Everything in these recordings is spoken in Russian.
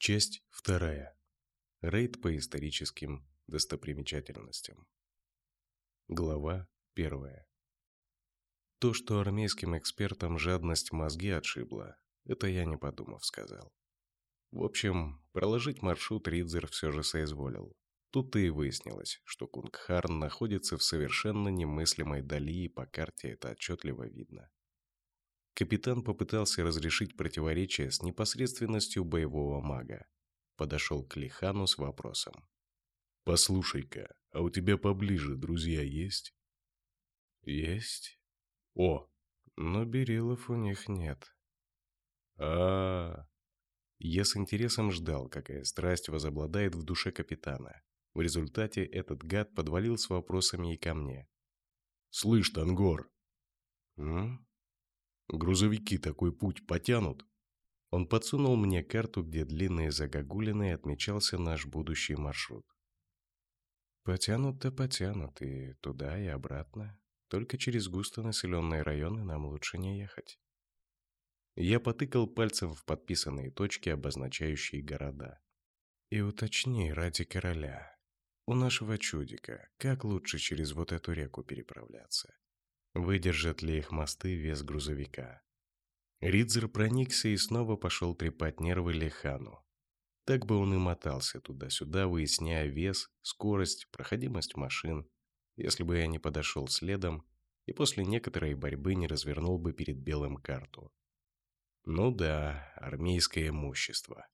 Часть вторая. Рейд по историческим достопримечательностям. Глава первая. То, что армейским экспертам жадность мозги отшибла, это я не подумав сказал. В общем, проложить маршрут Ридзер все же соизволил. Тут-то и выяснилось, что Кунгхарн находится в совершенно немыслимой дали, и по карте это отчетливо видно. Капитан попытался разрешить противоречие с непосредственностью боевого мага. Подошел к Лихану с вопросом. «Послушай-ка, а у тебя поближе друзья есть?» «Есть. О, но берилов у них нет». А, -а, а Я с интересом ждал, какая страсть возобладает в душе капитана. В результате этот гад подвалил с вопросами и ко мне. «Слышь, Тангор!» «М? Грузовики такой путь потянут. Он подсунул мне карту, где длинные загогулины отмечался наш будущий маршрут. Потянут-то потянут, и туда, и обратно. Только через густонаселенные районы нам лучше не ехать. Я потыкал пальцем в подписанные точки, обозначающие города. И уточни ради короля. У нашего чудика, как лучше через вот эту реку переправляться? Выдержат ли их мосты вес грузовика? Ридзер проникся и снова пошел трепать нервы Лехану. Так бы он и мотался туда-сюда, выясняя вес, скорость, проходимость машин, если бы я не подошел следом и после некоторой борьбы не развернул бы перед белым карту. Ну да, армейское имущество.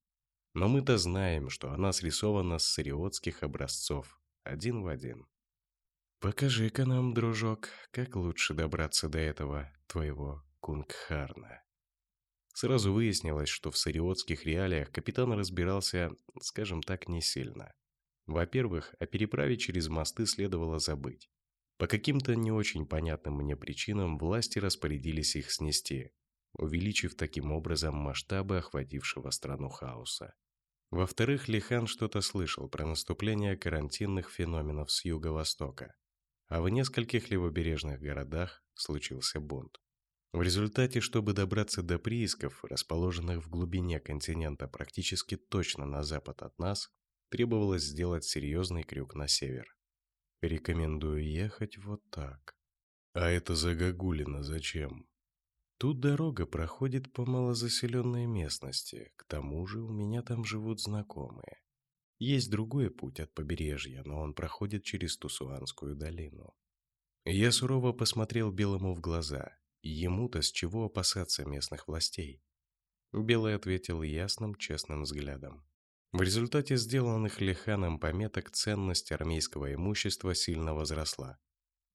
Но мы-то знаем, что она срисована с сариотских образцов, один в один. Покажи-ка нам, дружок, как лучше добраться до этого твоего Кунгхарна. Сразу выяснилось, что в сариотских реалиях капитан разбирался, скажем так, не сильно. Во-первых, о переправе через мосты следовало забыть. По каким-то не очень понятным мне причинам власти распорядились их снести, увеличив таким образом масштабы охватившего страну хаоса. Во-вторых, Лихан что-то слышал про наступление карантинных феноменов с юго-востока а в нескольких левобережных городах случился бунт. В результате, чтобы добраться до приисков, расположенных в глубине континента практически точно на запад от нас, требовалось сделать серьезный крюк на север. Рекомендую ехать вот так. А это загогулина зачем? Тут дорога проходит по малозаселенной местности, к тому же у меня там живут знакомые. Есть другой путь от побережья, но он проходит через Тусуанскую долину. Я сурово посмотрел Белому в глаза. Ему-то с чего опасаться местных властей? Белый ответил ясным, честным взглядом. В результате сделанных Леханом пометок ценность армейского имущества сильно возросла,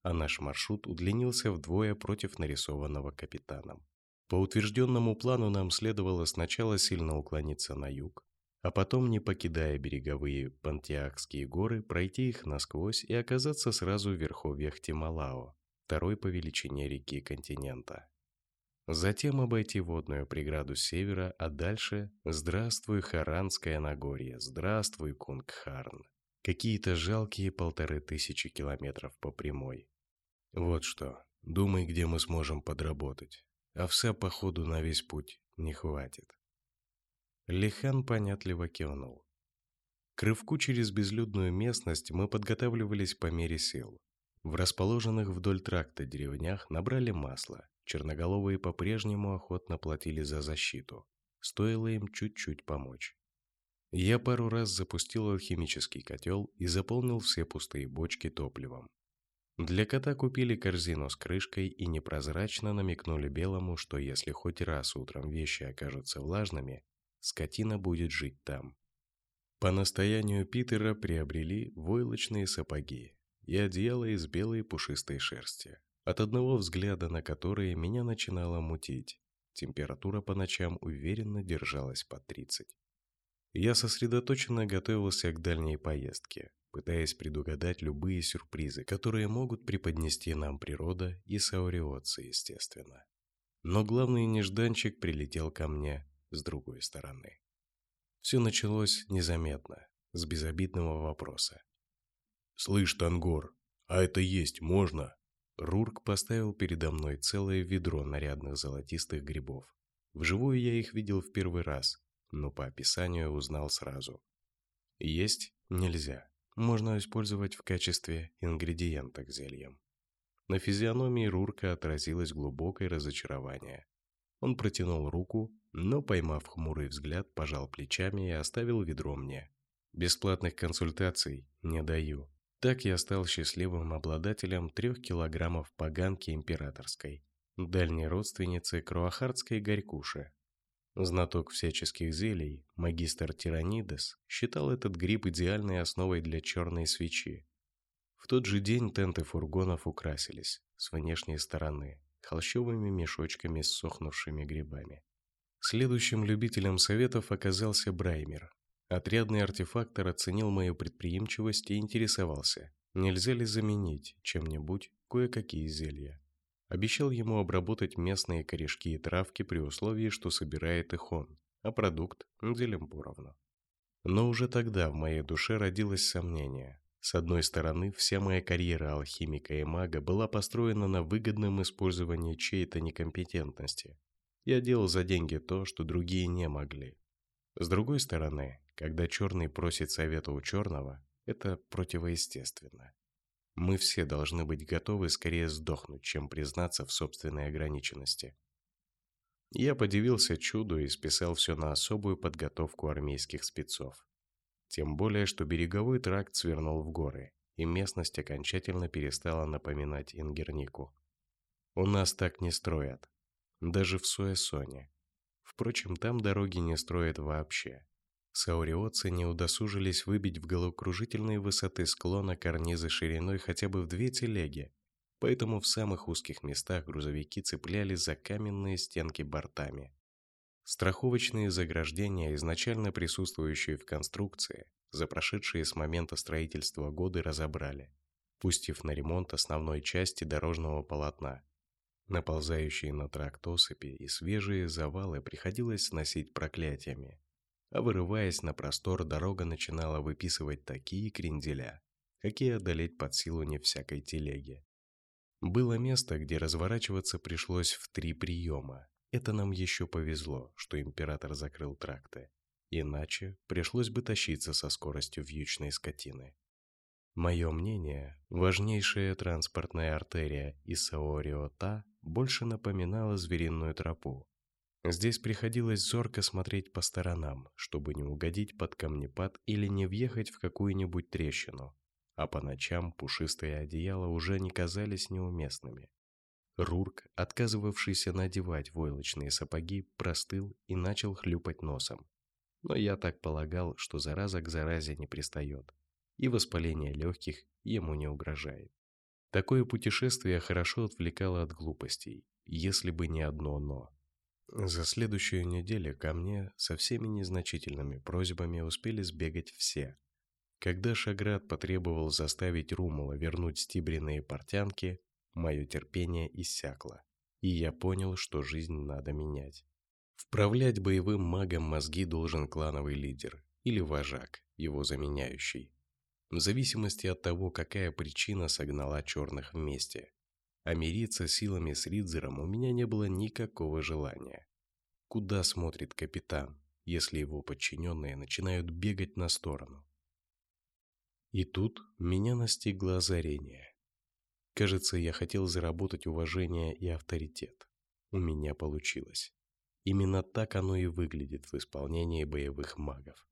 а наш маршрут удлинился вдвое против нарисованного капитаном. По утвержденному плану нам следовало сначала сильно уклониться на юг, а потом, не покидая береговые Пантиакские горы, пройти их насквозь и оказаться сразу в верховьях Тималао, второй по величине реки континента. Затем обойти водную преграду севера, а дальше «Здравствуй, Харанское Нагорье! Здравствуй, Кунгхарн!» Какие-то жалкие полторы тысячи километров по прямой. Вот что, думай, где мы сможем подработать. Овса, походу, на весь путь не хватит. Лихан понятливо кивнул. К рывку через безлюдную местность мы подготавливались по мере сил. В расположенных вдоль тракта деревнях набрали масло. Черноголовые по-прежнему охотно платили за защиту. Стоило им чуть-чуть помочь. Я пару раз запустил алхимический котел и заполнил все пустые бочки топливом. Для кота купили корзину с крышкой и непрозрачно намекнули Белому, что если хоть раз утром вещи окажутся влажными, скотина будет жить там. По настоянию Питера приобрели войлочные сапоги и одеяло из белой пушистой шерсти, от одного взгляда на которые меня начинало мутить. Температура по ночам уверенно держалась под 30. Я сосредоточенно готовился к дальней поездке, пытаясь предугадать любые сюрпризы, которые могут преподнести нам природа и сауриотцы, естественно. Но главный нежданчик прилетел ко мне с другой стороны. Все началось незаметно, с безобидного вопроса. «Слышь, Тангор, а это есть можно?» Рурк поставил передо мной целое ведро нарядных золотистых грибов. Вживую я их видел в первый раз, но по описанию узнал сразу. Есть нельзя. Можно использовать в качестве ингредиента к зельям. На физиономии Рурка отразилось глубокое разочарование. Он протянул руку, но, поймав хмурый взгляд, пожал плечами и оставил ведро мне. Бесплатных консультаций не даю. Так я стал счастливым обладателем трех килограммов поганки императорской, дальней родственницы круахардской горькуши. Знаток всяческих зелий, магистр Тиранидес, считал этот гриб идеальной основой для черной свечи. В тот же день тенты фургонов украсились с внешней стороны холщовыми мешочками с сохнувшими грибами. Следующим любителем советов оказался Браймер. Отрядный артефактор оценил мою предприимчивость и интересовался, нельзя ли заменить чем-нибудь кое-какие зелья. Обещал ему обработать местные корешки и травки при условии, что собирает их он, а продукт делим поровну. Но уже тогда в моей душе родилось сомнение. С одной стороны, вся моя карьера алхимика и мага была построена на выгодном использовании чьей-то некомпетентности. Я делал за деньги то, что другие не могли. С другой стороны, когда черный просит совета у черного, это противоестественно. Мы все должны быть готовы скорее сдохнуть, чем признаться в собственной ограниченности. Я подивился чуду и списал все на особую подготовку армейских спецов. Тем более, что береговой тракт свернул в горы, и местность окончательно перестала напоминать Ингернику. У нас так не строят. Даже в Суэсоне. Впрочем, там дороги не строят вообще. Сауриотцы не удосужились выбить в головокружительные высоты склона карнизы шириной хотя бы в две телеги, поэтому в самых узких местах грузовики цеплялись за каменные стенки бортами. Страховочные заграждения, изначально присутствующие в конструкции, за прошедшие с момента строительства годы разобрали, пустив на ремонт основной части дорожного полотна. Наползающие на тракт осыпи и свежие завалы приходилось сносить проклятиями, а вырываясь на простор, дорога начинала выписывать такие кренделя, какие одолеть под силу не всякой телеге. Было место, где разворачиваться пришлось в три приема, это нам еще повезло, что император закрыл тракты. Иначе пришлось бы тащиться со скоростью вьючной скотины. Мое мнение, важнейшая транспортная артерия Исаориота больше напоминала звериную тропу. Здесь приходилось зорко смотреть по сторонам, чтобы не угодить под камнепад или не въехать в какую-нибудь трещину, а по ночам пушистые одеяла уже не казались неуместными. Рурк, отказывавшийся надевать войлочные сапоги, простыл и начал хлюпать носом. Но я так полагал, что зараза к заразе не пристает, и воспаление легких ему не угрожает. Такое путешествие хорошо отвлекало от глупостей, если бы не одно «но». За следующую неделю ко мне со всеми незначительными просьбами успели сбегать все. Когда Шаград потребовал заставить Румула вернуть стибренные портянки, Мое терпение иссякло, и я понял, что жизнь надо менять. Вправлять боевым магом мозги должен клановый лидер или вожак, его заменяющий. В зависимости от того, какая причина согнала черных вместе. А мириться силами с Ридзером у меня не было никакого желания. Куда смотрит капитан, если его подчиненные начинают бегать на сторону? И тут меня настигло озарение. Кажется, я хотел заработать уважение и авторитет. У меня получилось. Именно так оно и выглядит в исполнении боевых магов.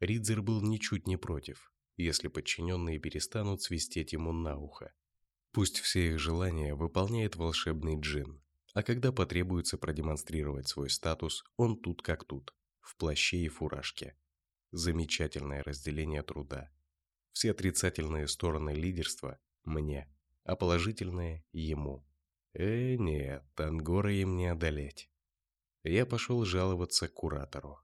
Ридзер был ничуть не против, если подчиненные перестанут свистеть ему на ухо. Пусть все их желания выполняет волшебный джин, а когда потребуется продемонстрировать свой статус, он тут как тут, в плаще и фуражке. Замечательное разделение труда. Все отрицательные стороны лидерства мне а положительное – ему. Э, нет, Ангора им не одолеть. Я пошел жаловаться куратору.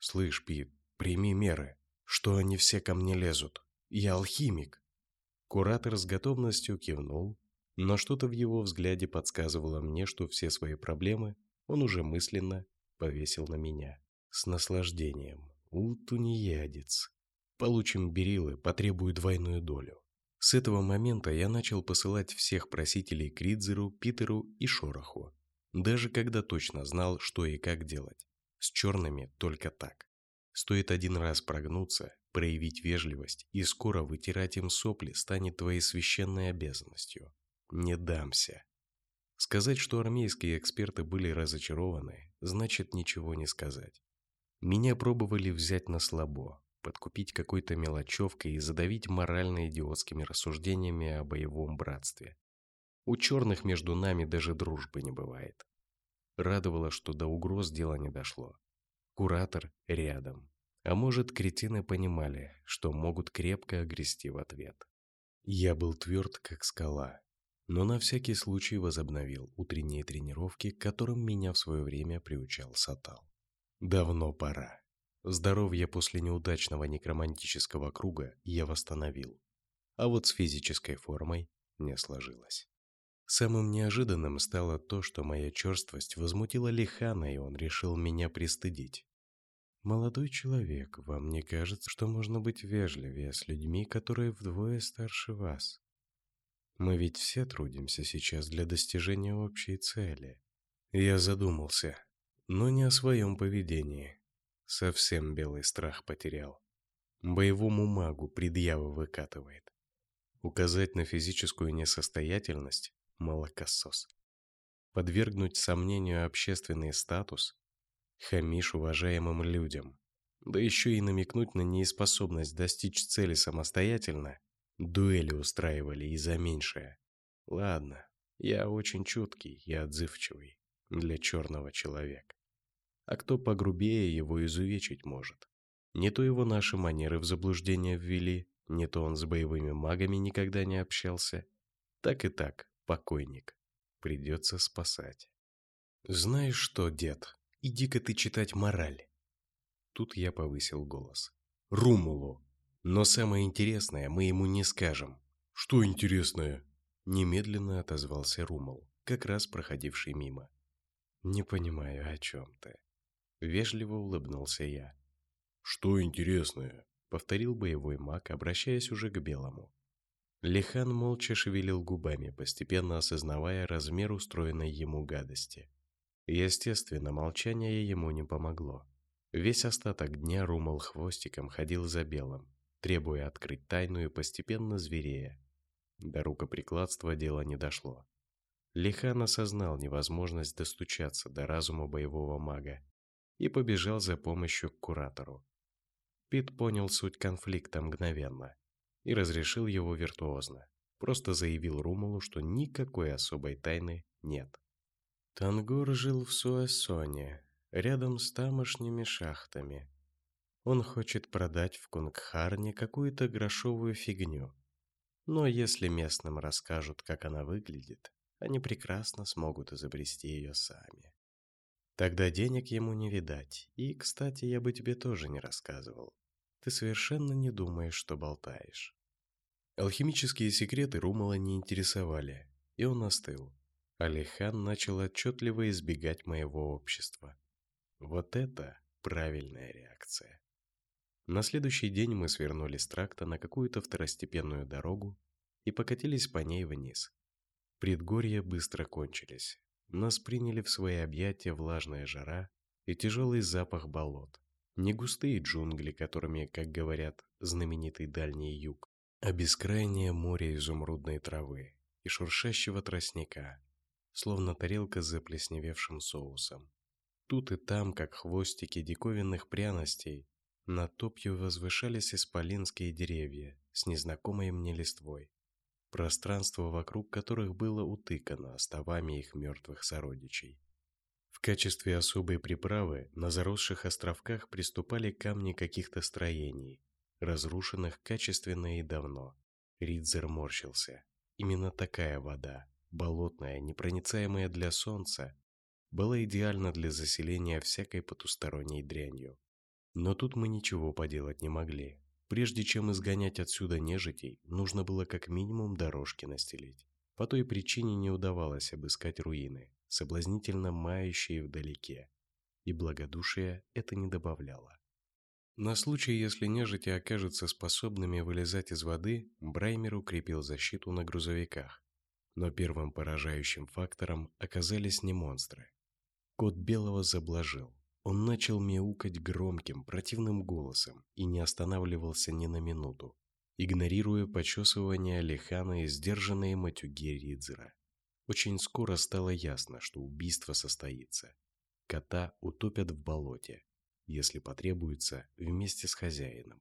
«Слышь, Пит, прими меры, что они все ко мне лезут. Я алхимик». Куратор с готовностью кивнул, но что-то в его взгляде подсказывало мне, что все свои проблемы он уже мысленно повесил на меня. С наслаждением. У, тунеядец. Получим берилы, потребую двойную долю. С этого момента я начал посылать всех просителей к Ридзеру, Питеру и Шороху, даже когда точно знал, что и как делать. С черными только так. Стоит один раз прогнуться, проявить вежливость, и скоро вытирать им сопли станет твоей священной обязанностью. Не дамся. Сказать, что армейские эксперты были разочарованы, значит ничего не сказать. Меня пробовали взять на слабо, подкупить какой-то мелочевкой и задавить морально-идиотскими рассуждениями о боевом братстве. У черных между нами даже дружбы не бывает. Радовало, что до угроз дело не дошло. Куратор рядом. А может, кретины понимали, что могут крепко огрести в ответ. Я был тверд, как скала, но на всякий случай возобновил утренние тренировки, к которым меня в свое время приучал Сатал. Давно пора. Здоровье после неудачного некромантического круга я восстановил, а вот с физической формой не сложилось. Самым неожиданным стало то, что моя черствость возмутила Лихана, и он решил меня пристыдить. «Молодой человек, вам не кажется, что можно быть вежливее с людьми, которые вдвое старше вас? Мы ведь все трудимся сейчас для достижения общей цели». Я задумался, но не о своем поведении. Совсем белый страх потерял. Боевому магу предъявы выкатывает. Указать на физическую несостоятельность – молокосос. Подвергнуть сомнению общественный статус – хамишь уважаемым людям. Да еще и намекнуть на неспособность достичь цели самостоятельно – дуэли устраивали и за меньшее. Ладно, я очень чуткий и отзывчивый для черного человека. А кто погрубее его изувечить может? Не то его наши манеры в заблуждение ввели, не то он с боевыми магами никогда не общался. Так и так, покойник. Придется спасать. Знаешь что, дед, иди-ка ты читать мораль. Тут я повысил голос. Румулу. Но самое интересное мы ему не скажем. Что интересное? Немедленно отозвался Румул, как раз проходивший мимо. Не понимаю, о чем ты. Вежливо улыбнулся я. «Что интересное?» — повторил боевой маг, обращаясь уже к белому. Лихан молча шевелил губами, постепенно осознавая размер устроенной ему гадости. Естественно, молчание ему не помогло. Весь остаток дня Румал хвостиком ходил за белым, требуя открыть тайну и постепенно зверея. До рукоприкладства дело не дошло. Лихан осознал невозможность достучаться до разума боевого мага и побежал за помощью к куратору. Пит понял суть конфликта мгновенно и разрешил его виртуозно. Просто заявил Румулу, что никакой особой тайны нет. Тангор жил в Суэссоне, рядом с тамошними шахтами. Он хочет продать в Кунгхарне какую-то грошовую фигню. Но если местным расскажут, как она выглядит, они прекрасно смогут изобрести ее сами. Тогда денег ему не видать. И, кстати, я бы тебе тоже не рассказывал. Ты совершенно не думаешь, что болтаешь. Алхимические секреты Румала не интересовали, и он остыл. Алихан начал отчетливо избегать моего общества. Вот это правильная реакция. На следующий день мы свернули с тракта на какую-то второстепенную дорогу и покатились по ней вниз. Предгорья быстро кончились. Нас приняли в свои объятия влажная жара и тяжелый запах болот. Не густые джунгли, которыми, как говорят, знаменитый Дальний Юг, а бескрайнее море изумрудной травы и шуршащего тростника, словно тарелка с заплесневевшим соусом. Тут и там, как хвостики диковинных пряностей, над топью возвышались исполинские деревья с незнакомой мне листвой пространство вокруг которых было утыкано оставами их мертвых сородичей. В качестве особой приправы на заросших островках приступали камни каких-то строений, разрушенных качественно и давно. Ридзер морщился. Именно такая вода, болотная, непроницаемая для солнца, была идеальна для заселения всякой потусторонней дрянью. Но тут мы ничего поделать не могли. Прежде чем изгонять отсюда нежитей, нужно было как минимум дорожки настелить. По той причине не удавалось обыскать руины, соблазнительно мающие вдалеке, и благодушие это не добавляло. На случай, если нежити окажутся способными вылезать из воды, Браймер укрепил защиту на грузовиках. Но первым поражающим фактором оказались не монстры. Кот Белого заблажил. Он начал мяукать громким, противным голосом и не останавливался ни на минуту, игнорируя почесывание Лихана и сдержанные матюги Ридзера. Очень скоро стало ясно, что убийство состоится. Кота утопят в болоте, если потребуется, вместе с хозяином.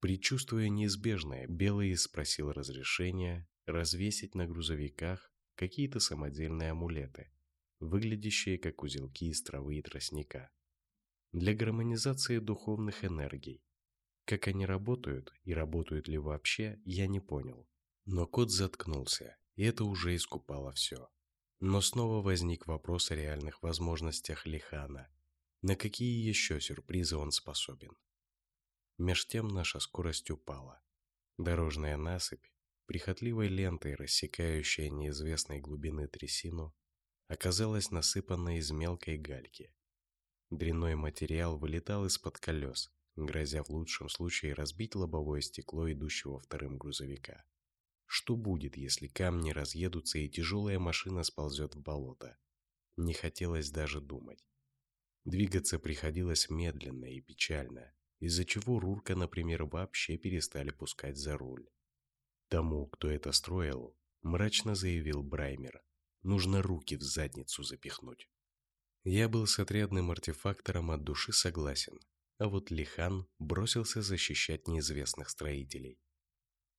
Причувствуя неизбежное, Белый спросил разрешения развесить на грузовиках какие-то самодельные амулеты, выглядящие как узелки из травы и тростника, для гармонизации духовных энергий. Как они работают и работают ли вообще, я не понял. Но кот заткнулся, и это уже искупало все. Но снова возник вопрос о реальных возможностях Лихана. На какие еще сюрпризы он способен? Меж тем наша скорость упала. Дорожная насыпь, прихотливой лентой рассекающая неизвестной глубины трясину, оказалась насыпанной из мелкой гальки. Дрянной материал вылетал из-под колес, грозя в лучшем случае разбить лобовое стекло идущего вторым грузовика. Что будет, если камни разъедутся и тяжелая машина сползет в болото? Не хотелось даже думать. Двигаться приходилось медленно и печально, из-за чего Рурка, например, вообще перестали пускать за руль. Тому, кто это строил, мрачно заявил Браймер, нужно руки в задницу запихнуть. Я был с отрядным артефактором от души согласен, а вот Лихан бросился защищать неизвестных строителей.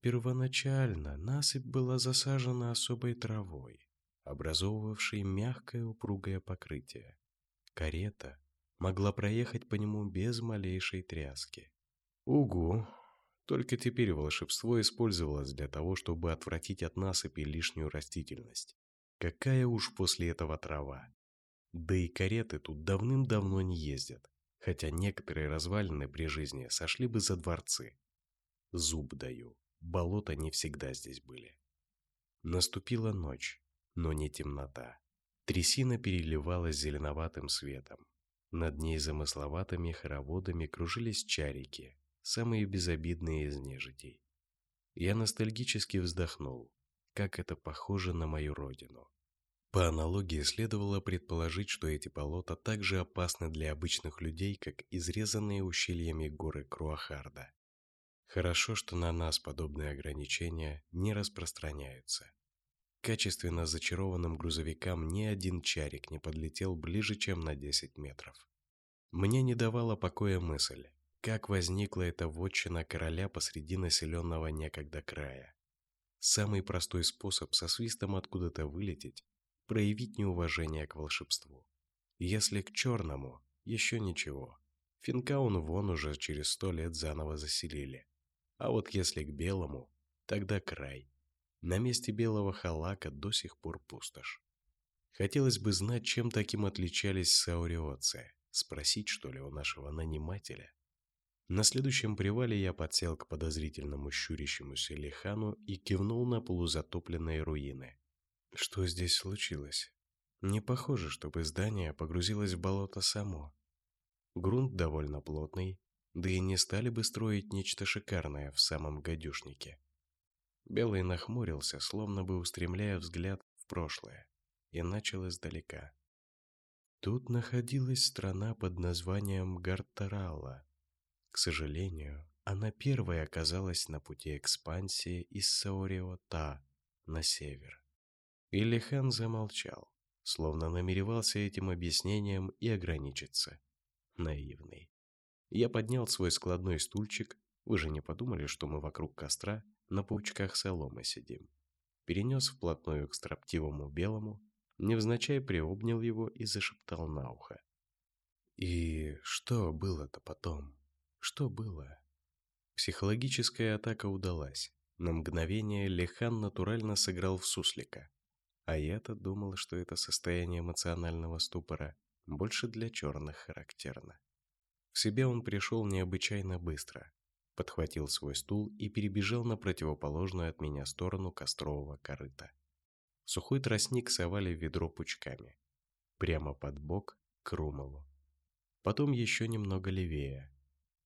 Первоначально насыпь была засажена особой травой, образовывавшей мягкое упругое покрытие. Карета могла проехать по нему без малейшей тряски. Угу! Только теперь волшебство использовалось для того, чтобы отвратить от насыпи лишнюю растительность. Какая уж после этого трава! Да и кареты тут давным-давно не ездят, хотя некоторые развалины при жизни сошли бы за дворцы. Зуб даю, болота не всегда здесь были. Наступила ночь, но не темнота. Трясина переливалась зеленоватым светом. Над ней замысловатыми хороводами кружились чарики, самые безобидные из нежитей. Я ностальгически вздохнул, как это похоже на мою родину. По аналогии следовало предположить, что эти болота так же опасны для обычных людей, как изрезанные ущельями горы Круахарда. Хорошо, что на нас подобные ограничения не распространяются. Качественно зачарованным грузовикам ни один чарик не подлетел ближе, чем на 10 метров. Мне не давала покоя мысль, как возникла эта вотчина короля посреди населенного некогда края. Самый простой способ со свистом откуда-то вылететь – проявить неуважение к волшебству. Если к черному – еще ничего. Финкаун вон уже через сто лет заново заселили. А вот если к белому – тогда край. На месте белого халака до сих пор пустошь. Хотелось бы знать, чем таким отличались сауриоцы. Спросить, что ли, у нашего нанимателя? На следующем привале я подсел к подозрительному щурящемуся лихану и кивнул на полузатопленные руины. Что здесь случилось? Не похоже, чтобы здание погрузилось в болото само. Грунт довольно плотный, да и не стали бы строить нечто шикарное в самом гадюшнике. Белый нахмурился, словно бы устремляя взгляд в прошлое, и начал издалека. Тут находилась страна под названием Гартарала. К сожалению, она первой оказалась на пути экспансии из Сауриота на север. Илихан замолчал, словно намеревался этим объяснением и ограничиться. Наивный. Я поднял свой складной стульчик, вы же не подумали, что мы вокруг костра на паучках соломы сидим. Перенес вплотную к строптивому белому, невзначай приобнял его и зашептал на ухо. И что было-то потом? Что было? Психологическая атака удалась. На мгновение Лехан натурально сыграл в суслика. А я-то думал, что это состояние эмоционального ступора больше для черных характерно. В себе он пришел необычайно быстро, подхватил свой стул и перебежал на противоположную от меня сторону кострового корыта. Сухой тростник совали в ведро пучками. Прямо под бок к Румалу. Потом еще немного левее.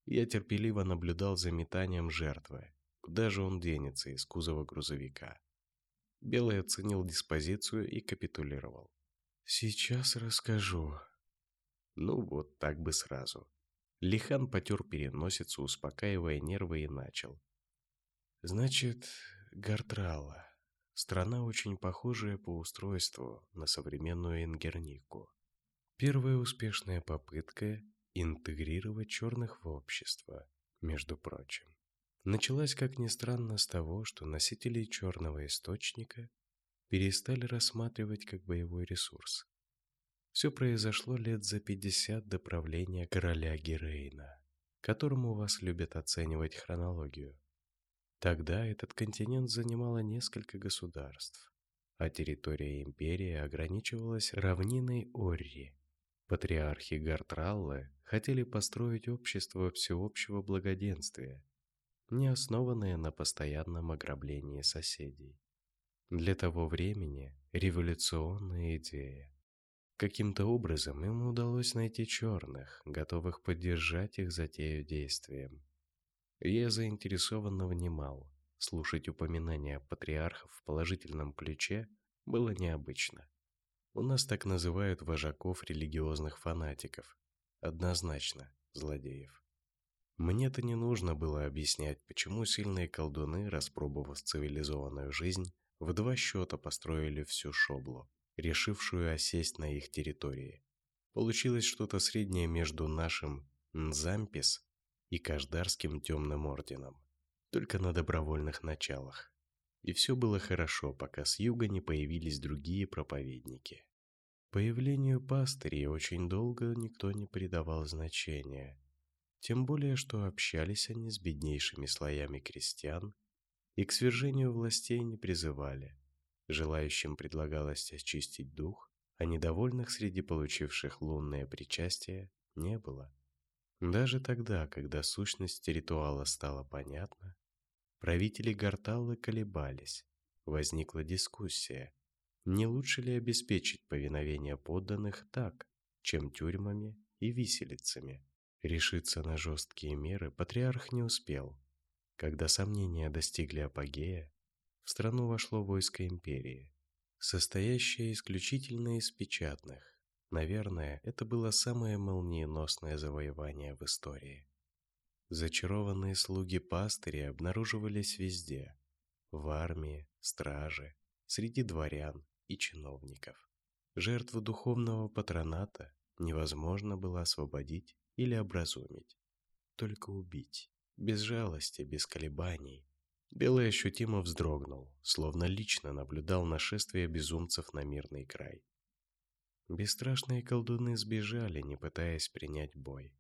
Я терпеливо наблюдал за метанием жертвы. Куда же он денется из кузова грузовика? Белый оценил диспозицию и капитулировал. «Сейчас расскажу». Ну вот так бы сразу. Лихан потер переносицу, успокаивая нервы, и начал. Значит, Гартрала. Страна очень похожая по устройству на современную Ингернику. Первая успешная попытка интегрировать черных в общество, между прочим. Началась, как ни странно, с того, что носители черного источника перестали рассматривать как боевой ресурс. Все произошло лет за 50 до правления короля Герейна, которому вас любят оценивать хронологию. Тогда этот континент занимало несколько государств, а территория империи ограничивалась равниной Орри. Патриархи Гартраллы хотели построить общество всеобщего благоденствия, не основанное на постоянном ограблении соседей. Для того времени революционная идея. Каким-то образом им удалось найти черных, готовых поддержать их затею действием. Я заинтересованно внимал. Слушать упоминания патриархов в положительном ключе было необычно. У нас так называют вожаков религиозных фанатиков. Однозначно, злодеев. Мне-то не нужно было объяснять, почему сильные колдуны, распробовав цивилизованную жизнь, в два счета построили всю шоблу, решившую осесть на их территории. Получилось что-то среднее между нашим Нзампис и Каждарским темным орденом, только на добровольных началах. И все было хорошо, пока с юга не появились другие проповедники. Появлению пастырей очень долго никто не придавал значения, тем более, что общались они с беднейшими слоями крестьян и к свержению властей не призывали. Желающим предлагалось очистить дух, а недовольных среди получивших лунное причастие не было. Даже тогда, когда сущность ритуала стала понятна, правители Гарталлы колебались. Возникла дискуссия, не лучше ли обеспечить повиновение подданных так, чем тюрьмами и виселицами. Решиться на жесткие меры патриарх не успел, когда сомнения достигли апогея, в страну вошло войско империи, состоящее исключительно из печатных. Наверное, это было самое молниеносное завоевание в истории. Зачарованные слуги пастыря обнаруживались везде – в армии, страже, среди дворян и чиновников. Жертву духовного патроната невозможно было освободить или образумить, только убить без жалости, без колебаний. Белый ощутимо вздрогнул, словно лично наблюдал нашествие безумцев на мирный край. Бесстрашные колдуны сбежали, не пытаясь принять бой.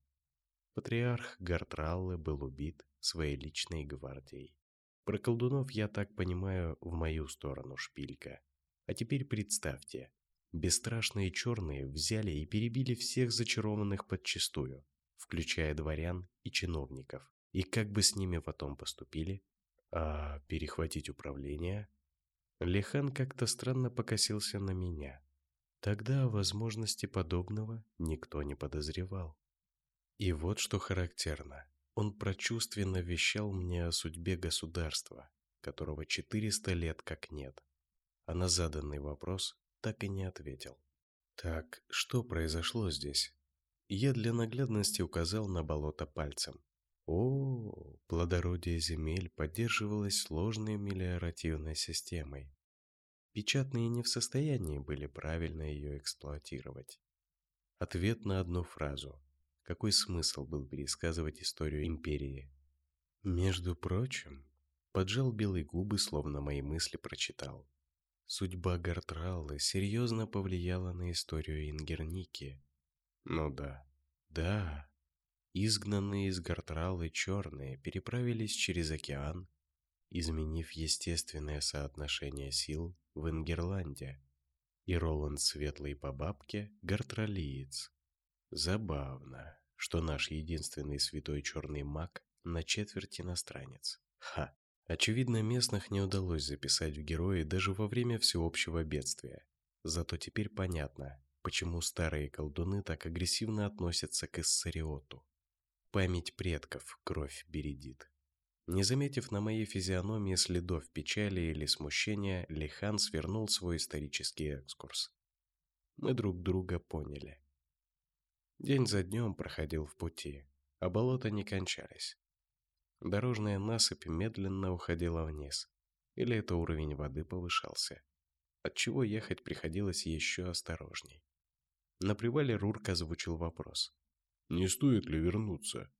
Патриарх Гартраллы был убит своей личной гвардией. Про колдунов я так понимаю в мою сторону шпилька. А теперь представьте, бесстрашные черные взяли и перебили всех зачарованных подчистую, включая дворян и чиновников. И как бы с ними потом поступили? А перехватить управление? Лехан как-то странно покосился на меня. Тогда о возможности подобного никто не подозревал. И вот что характерно. Он прочувственно вещал мне о судьбе государства, которого 400 лет как нет. А на заданный вопрос так и не ответил. Так, что произошло здесь? Я для наглядности указал на болото пальцем. О, плодородие земель поддерживалось сложной мелиоративной системой. Печатные не в состоянии были правильно ее эксплуатировать. Ответ на одну фразу. Какой смысл был пересказывать историю империи? Между прочим, поджал белые губы, словно мои мысли прочитал. Судьба Гартраллы серьезно повлияла на историю Ингерники. Ну да, да, Изгнанные из Гартралы черные переправились через океан, изменив естественное соотношение сил в Ингерланде. И Роланд Светлый по бабке – гартралиец. Забавно, что наш единственный святой черный маг на четверть иностранец. Ха! Очевидно, местных не удалось записать в герои даже во время всеобщего бедствия. Зато теперь понятно, почему старые колдуны так агрессивно относятся к Иссариоту. Память предков кровь бередит. Не заметив на моей физиономии следов печали или смущения, Лихан свернул свой исторический экскурс. Мы друг друга поняли. День за днем проходил в пути, а болота не кончались. Дорожная насыпь медленно уходила вниз, или это уровень воды повышался, отчего ехать приходилось еще осторожней. На привале Рурка озвучил вопрос. «Не стоит ли вернуться?»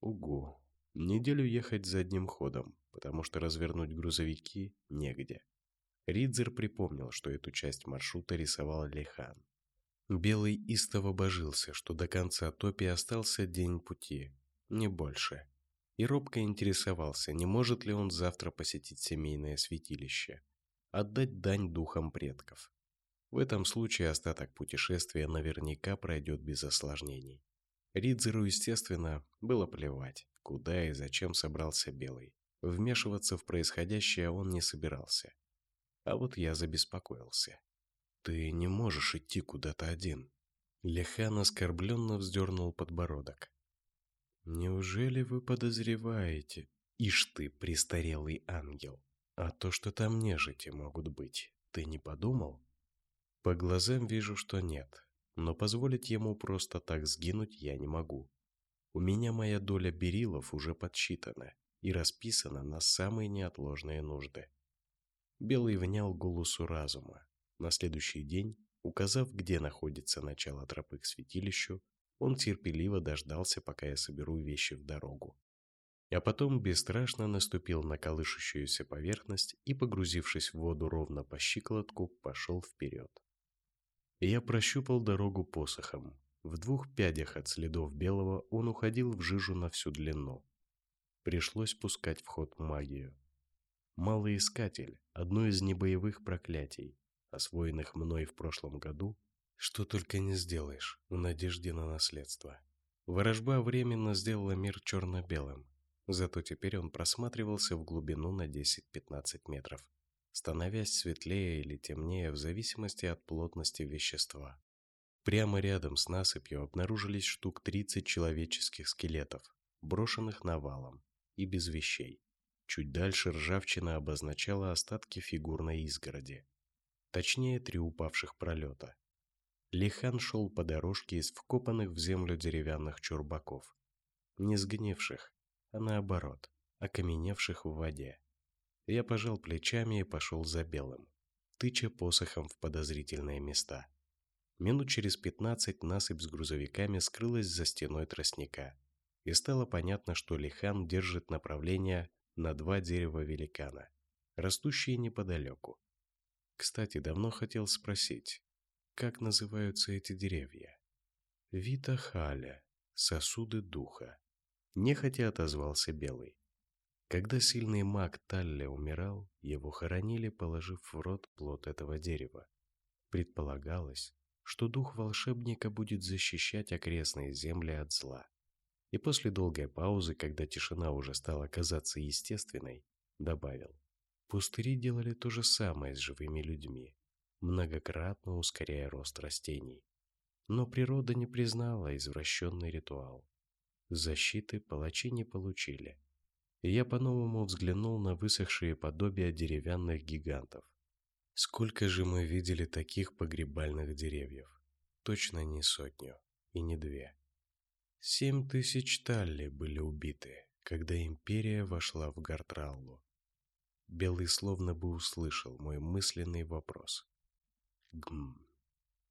«Угу. Неделю ехать задним ходом, потому что развернуть грузовики негде». Ридзер припомнил, что эту часть маршрута рисовал Лехан. Белый истово божился, что до конца топи остался день пути, не больше. И робко интересовался, не может ли он завтра посетить семейное святилище, отдать дань духам предков. В этом случае остаток путешествия наверняка пройдет без осложнений. Ридзеру, естественно, было плевать, куда и зачем собрался Белый. Вмешиваться в происходящее он не собирался. А вот я забеспокоился. «Ты не можешь идти куда-то один». Лехан оскорбленно вздернул подбородок. «Неужели вы подозреваете? Ишь ты, престарелый ангел! А то, что там нежити могут быть, ты не подумал?» По глазам вижу, что нет, но позволить ему просто так сгинуть я не могу. У меня моя доля берилов уже подсчитана и расписана на самые неотложные нужды. Белый внял голосу разума, на следующий день, указав, где находится начало тропы к святилищу, он терпеливо дождался, пока я соберу вещи в дорогу. А потом бесстрашно наступил на колышущуюся поверхность и, погрузившись в воду ровно по щиколотку, пошел вперед. Я прощупал дорогу посохом. В двух пядях от следов белого он уходил в жижу на всю длину. Пришлось пускать в ход магию. Малый искатель – одно из небоевых проклятий, освоенных мной в прошлом году, что только не сделаешь в надежде на наследство. Ворожба временно сделала мир черно-белым, зато теперь он просматривался в глубину на 10-15 метров, становясь светлее или темнее в зависимости от плотности вещества. Прямо рядом с насыпью обнаружились штук 30 человеческих скелетов, брошенных навалом и без вещей. Чуть дальше ржавчина обозначала остатки фигурной изгороди точнее три упавших пролета. Лихан шел по дорожке из вкопанных в землю деревянных чурбаков, не сгнивших, а наоборот, окаменевших в воде. Я пожал плечами и пошел за белым, тыча посохом в подозрительные места. Минут через пятнадцать насыпь с грузовиками скрылась за стеной тростника, и стало понятно, что Лихан держит направление на два дерева великана, растущие неподалеку. Кстати, давно хотел спросить, как называются эти деревья? Витахаля, сосуды духа. Нехотя отозвался Белый. Когда сильный маг Талля умирал, его хоронили, положив в рот плод этого дерева. Предполагалось, что дух волшебника будет защищать окрестные земли от зла. И после долгой паузы, когда тишина уже стала казаться естественной, добавил. Пустыри делали то же самое с живыми людьми, многократно ускоряя рост растений. Но природа не признала извращенный ритуал. Защиты палачи не получили. И я по-новому взглянул на высохшие подобия деревянных гигантов. Сколько же мы видели таких погребальных деревьев? Точно не сотню, и не две. Семь тысяч талли были убиты, когда империя вошла в Гартраллу. Белый словно бы услышал мой мысленный вопрос. Гм.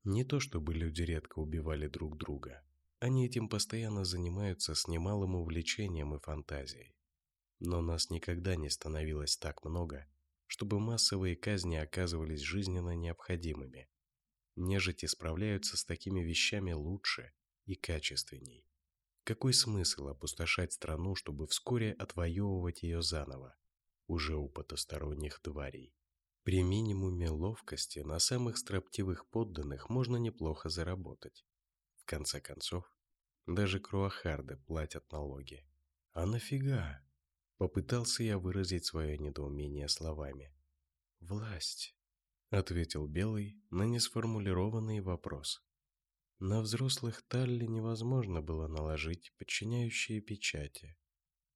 Не то чтобы люди редко убивали друг друга. Они этим постоянно занимаются с немалым увлечением и фантазией. Но нас никогда не становилось так много, чтобы массовые казни оказывались жизненно необходимыми. Нежити справляются с такими вещами лучше и качественней. Какой смысл опустошать страну, чтобы вскоре отвоевывать ее заново? уже у потусторонних тварей. При минимуме ловкости на самых строптивых подданных можно неплохо заработать. В конце концов, даже круахарды платят налоги. А нафига? Попытался я выразить свое недоумение словами. «Власть», — ответил Белый на несформулированный вопрос. На взрослых Талли невозможно было наложить подчиняющие печати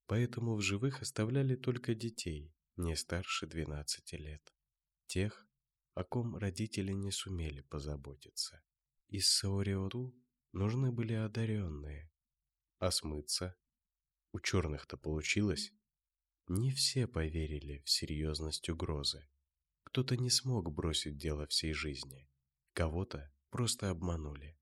поэтому в живых оставляли только детей, не старше 12 лет. Тех, о ком родители не сумели позаботиться. Из Саориоту нужны были одаренные. А смыться? У черных-то получилось. Не все поверили в серьезность угрозы. Кто-то не смог бросить дело всей жизни. Кого-то просто обманули.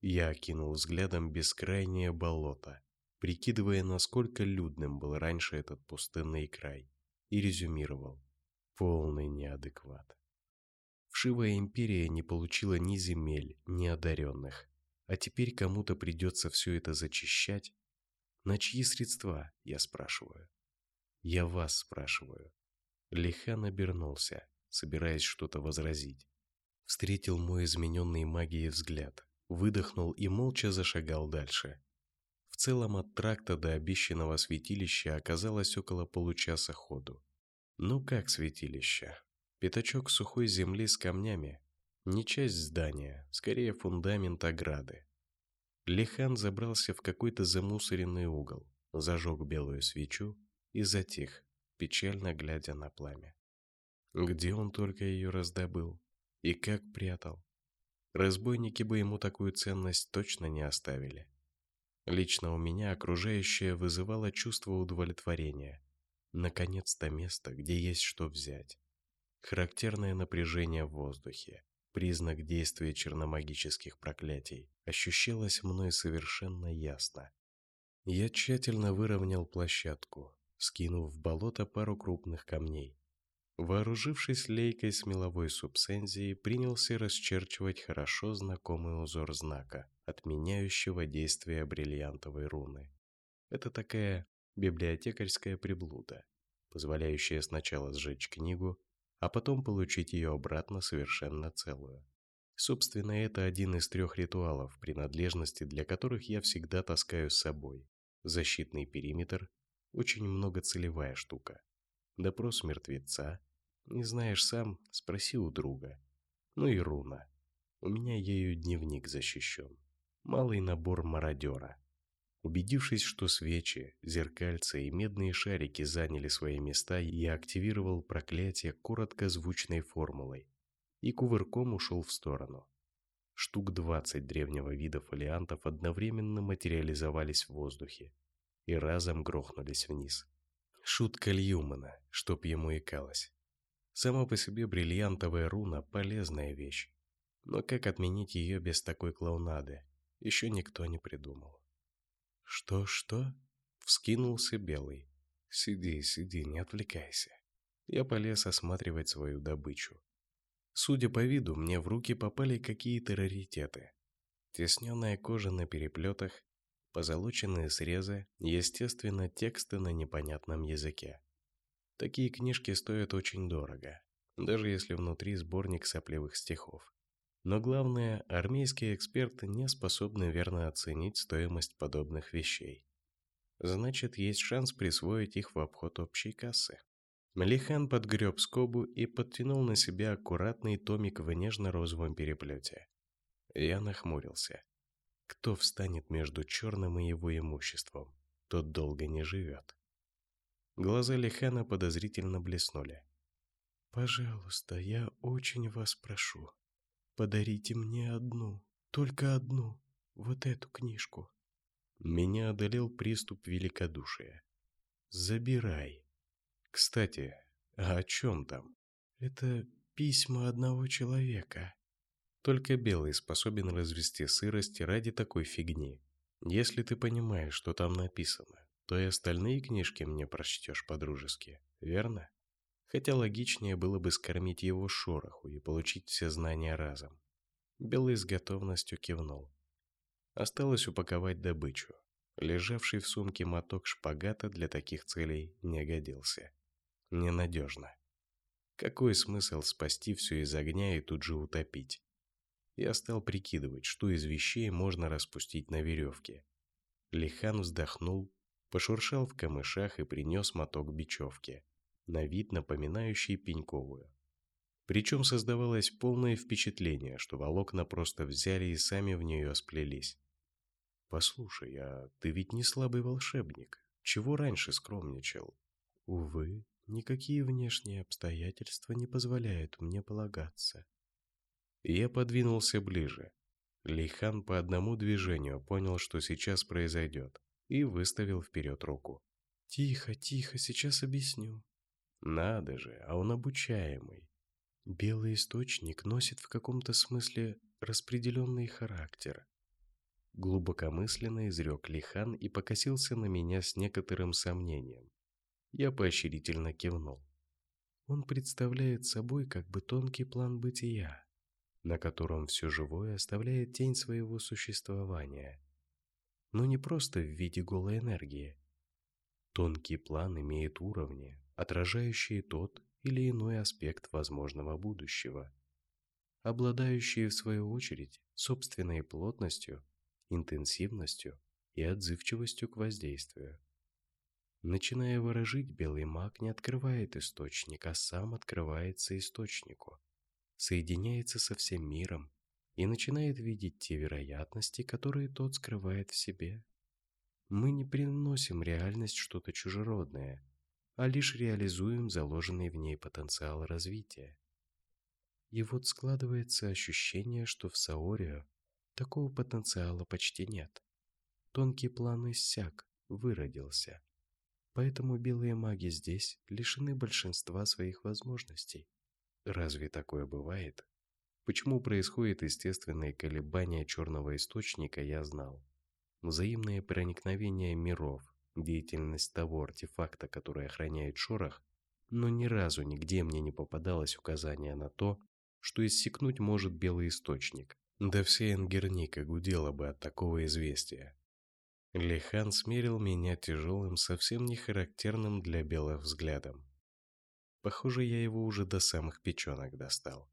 Я окинул взглядом бескрайнее болото, прикидывая, насколько людным был раньше этот пустынный край, и резюмировал. Полный неадекват. Вшивая империя не получила ни земель, ни одаренных, а теперь кому-то придется все это зачищать? На чьи средства, я спрашиваю? Я вас спрашиваю. Лихан обернулся, собираясь что-то возразить. Встретил мой измененный магией взгляд, выдохнул и молча зашагал дальше. В целом от тракта до обещанного святилища оказалось около получаса ходу. Ну как святилище? Пятачок сухой земли с камнями, не часть здания, скорее фундамент ограды. Лихан забрался в какой-то замусоренный угол, зажег белую свечу и затих, печально глядя на пламя. Где он только ее раздобыл и как прятал? Разбойники бы ему такую ценность точно не оставили. Лично у меня окружающее вызывало чувство удовлетворения. Наконец-то место, где есть что взять. Характерное напряжение в воздухе, признак действия черномагических проклятий, ощущалось мной совершенно ясно. Я тщательно выровнял площадку, скинув в болото пару крупных камней. Вооружившись лейкой с меловой субсензией, принялся расчерчивать хорошо знакомый узор знака, отменяющего действие бриллиантовой руны. Это такая библиотекарская приблуда, позволяющая сначала сжечь книгу, а потом получить ее обратно совершенно целую. Собственно, это один из трех ритуалов, принадлежности для которых я всегда таскаю с собой. Защитный периметр – очень многоцелевая штука. Допрос мертвеца. Не знаешь сам, спроси у друга. Ну и руна. У меня ею дневник защищен. Малый набор мародера. Убедившись, что свечи, зеркальца и медные шарики заняли свои места, я активировал проклятие короткозвучной формулой и кувырком ушел в сторону. Штук двадцать древнего вида фолиантов одновременно материализовались в воздухе и разом грохнулись вниз. Шутка Льюмана, чтоб ему икалось. Сама по себе бриллиантовая руна – полезная вещь. Но как отменить ее без такой клоунады, еще никто не придумал. «Что-что?» — вскинулся Белый. «Сиди, сиди, не отвлекайся». Я полез осматривать свою добычу. Судя по виду, мне в руки попали какие-то раритеты. Тесненная кожа на переплетах, позолоченные срезы, естественно, тексты на непонятном языке. Такие книжки стоят очень дорого, даже если внутри сборник сопливых стихов. Но главное, армейские эксперты не способны верно оценить стоимость подобных вещей. Значит, есть шанс присвоить их в обход общей кассы. Малихан подгреб скобу и подтянул на себя аккуратный томик в нежно-розовом переплете. Я нахмурился. Кто встанет между черным и его имуществом, тот долго не живет. Глаза Лихана подозрительно блеснули. «Пожалуйста, я очень вас прошу, Подарите мне одну, только одну, вот эту книжку. Меня одолел приступ великодушия. Забирай. Кстати, а о чем там? Это письма одного человека. Только белый способен развести сырость ради такой фигни. Если ты понимаешь, что там написано, то и остальные книжки мне прочтешь по-дружески, верно? хотя логичнее было бы скормить его шороху и получить все знания разом. Белый с готовностью кивнул. Осталось упаковать добычу. Лежавший в сумке моток шпагата для таких целей не годился. Ненадежно. Какой смысл спасти все из огня и тут же утопить? Я стал прикидывать, что из вещей можно распустить на веревке. Лихан вздохнул, пошуршал в камышах и принес моток бечевки на вид напоминающий пеньковую. Причем создавалось полное впечатление, что волокна просто взяли и сами в нее сплелись. «Послушай, а ты ведь не слабый волшебник. Чего раньше скромничал?» «Увы, никакие внешние обстоятельства не позволяют мне полагаться». Я подвинулся ближе. Лихан по одному движению понял, что сейчас произойдет, и выставил вперед руку. «Тихо, тихо, сейчас объясню». Надо же, а он обучаемый. Белый источник носит в каком-то смысле распределенный характер. Глубокомысленно изрек Лихан и покосился на меня с некоторым сомнением. Я поощрительно кивнул. Он представляет собой как бы тонкий план бытия, на котором все живое оставляет тень своего существования, но не просто в виде голой энергии. Тонкий план имеет уровни, отражающие тот или иной аспект возможного будущего, обладающие в свою очередь собственной плотностью, интенсивностью и отзывчивостью к воздействию. Начиная выражить, белый маг не открывает источник, а сам открывается источнику соединяется со всем миром и начинает видеть те вероятности, которые тот скрывает в себе. Мы не приносим реальность что-то чужеродное, а лишь реализуем заложенный в ней потенциал развития. И вот складывается ощущение, что в Саорио такого потенциала почти нет. Тонкий план иссяк, выродился. Поэтому белые маги здесь лишены большинства своих возможностей. Разве такое бывает? Почему происходит естественное колебание черного источника, я знал. Взаимное проникновение миров, деятельность того артефакта, который охраняет шорох, но ни разу нигде мне не попадалось указание на то, что иссякнуть может белый источник. Да вся Энгерника гудела бы от такого известия. Лихан смерил меня тяжелым, совсем не характерным для белых взглядом. Похоже, я его уже до самых печенок достал.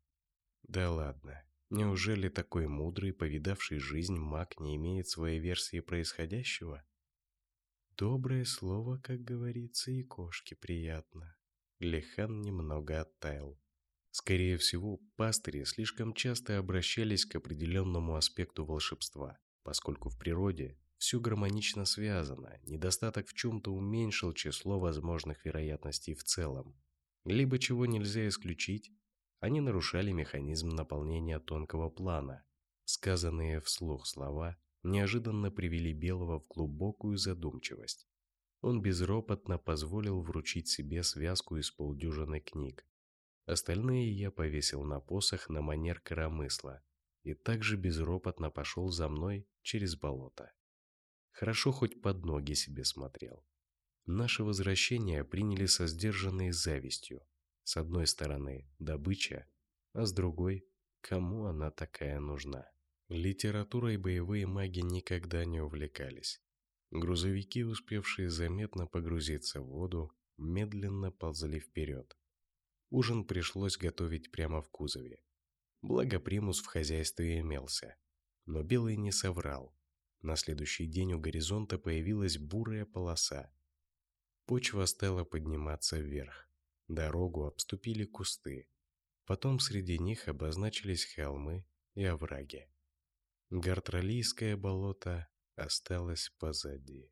Да ладно, неужели такой мудрый, повидавший жизнь маг не имеет своей версии происходящего? Доброе слово, как говорится, и кошке приятно. Лехан немного оттаял. Скорее всего, пастыри слишком часто обращались к определенному аспекту волшебства, поскольку в природе все гармонично связано, недостаток в чем-то уменьшил число возможных вероятностей в целом либо чего нельзя исключить, они нарушали механизм наполнения тонкого плана. Сказанные вслух слова неожиданно привели Белого в глубокую задумчивость. Он безропотно позволил вручить себе связку из полдюжины книг. Остальные я повесил на посох на манер коромысла и также безропотно пошел за мной через болото. Хорошо хоть под ноги себе смотрел. Наше возвращение приняли со сдержанной завистью. С одной стороны, добыча, а с другой, кому она такая нужна? Литературой боевые маги никогда не увлекались. Грузовики, успевшие заметно погрузиться в воду, медленно ползли вперед. Ужин пришлось готовить прямо в кузове. Благо примус в хозяйстве имелся. Но Белый не соврал. На следующий день у горизонта появилась бурая полоса, Почва стала подниматься вверх. Дорогу обступили кусты. Потом среди них обозначились холмы и овраги. Гартралийское болото осталось позади.